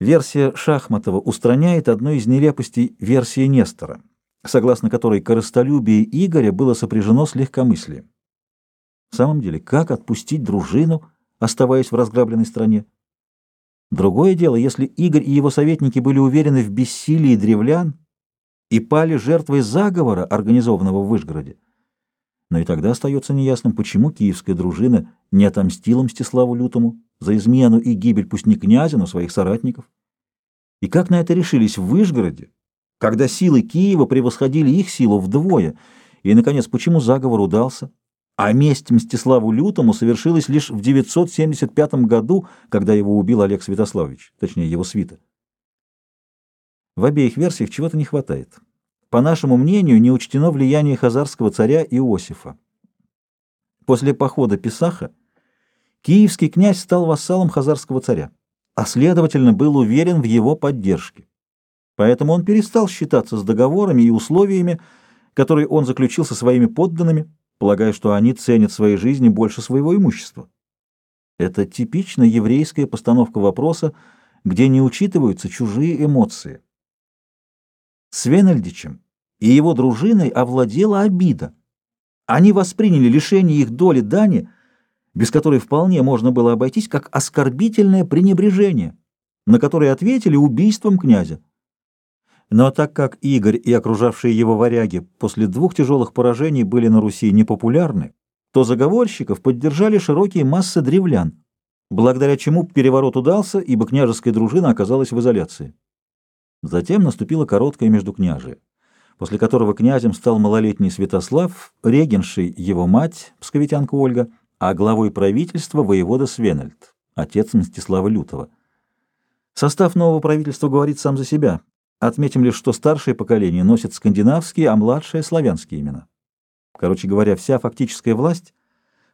Версия Шахматова устраняет одну из нелепостей версии Нестора, согласно которой корыстолюбие Игоря было сопряжено с легкомыслием. В самом деле, как отпустить дружину, оставаясь в разграбленной стране? Другое дело, если Игорь и его советники были уверены в бессилии древлян и пали жертвой заговора, организованного в Вышгороде. Но и тогда остается неясным, почему киевская дружина не отомстила Мстиславу Лютому за измену и гибель пусть не князя, но своих соратников. И как на это решились в Вышгороде, когда силы Киева превосходили их силу вдвое, и, наконец, почему заговор удался? А месть Мстиславу Лютому совершилась лишь в 975 году, когда его убил Олег Святославович, точнее его свита. В обеих версиях чего-то не хватает. По нашему мнению, не учтено влияние хазарского царя Иосифа. После похода Писаха киевский князь стал вассалом хазарского царя, а следовательно был уверен в его поддержке. Поэтому он перестал считаться с договорами и условиями, которые он заключил со своими подданными, полагая, что они ценят своей жизни больше своего имущества. Это типично еврейская постановка вопроса, где не учитываются чужие эмоции. Свенельдичем и его дружиной овладела обида. Они восприняли лишение их доли дани, без которой вполне можно было обойтись, как оскорбительное пренебрежение, на которое ответили убийством князя. Но так как Игорь и окружавшие его варяги после двух тяжелых поражений были на Руси непопулярны, то заговорщиков поддержали широкие массы древлян, благодаря чему переворот удался, ибо княжеская дружина оказалась в изоляции. Затем наступило короткое междукняжие, после которого князем стал малолетний Святослав, регеншей его мать, псковитянка Ольга, а главой правительства воевода Свенельд, отец Мстислава Лютого. Состав нового правительства говорит сам за себя. Отметим лишь, что старшее поколение носит скандинавские, а младшее — славянские имена. Короче говоря, вся фактическая власть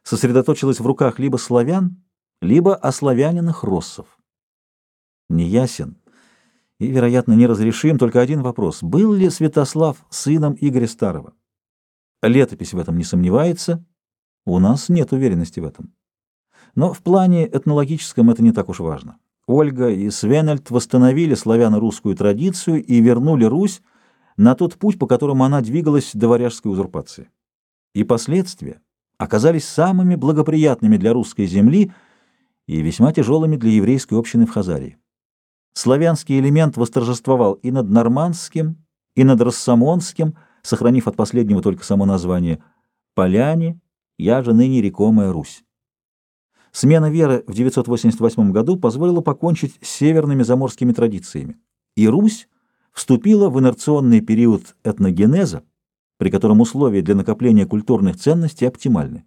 сосредоточилась в руках либо славян, либо ославяненных россов. Неясен и, вероятно, неразрешим только один вопрос. Был ли Святослав сыном Игоря Старого? Летопись в этом не сомневается. У нас нет уверенности в этом. Но в плане этнологическом это не так уж важно. Ольга и Свенельд восстановили славяно-русскую традицию и вернули Русь на тот путь, по которому она двигалась до варяжской узурпации. И последствия оказались самыми благоприятными для русской земли и весьма тяжелыми для еврейской общины в Хазарии. Славянский элемент восторжествовал и над нормандским, и над рассамонским, сохранив от последнего только само название «Поляне, я же ныне рекомая Русь». Смена веры в 988 году позволила покончить с северными заморскими традициями, и Русь вступила в инерционный период этногенеза, при котором условия для накопления культурных ценностей оптимальны.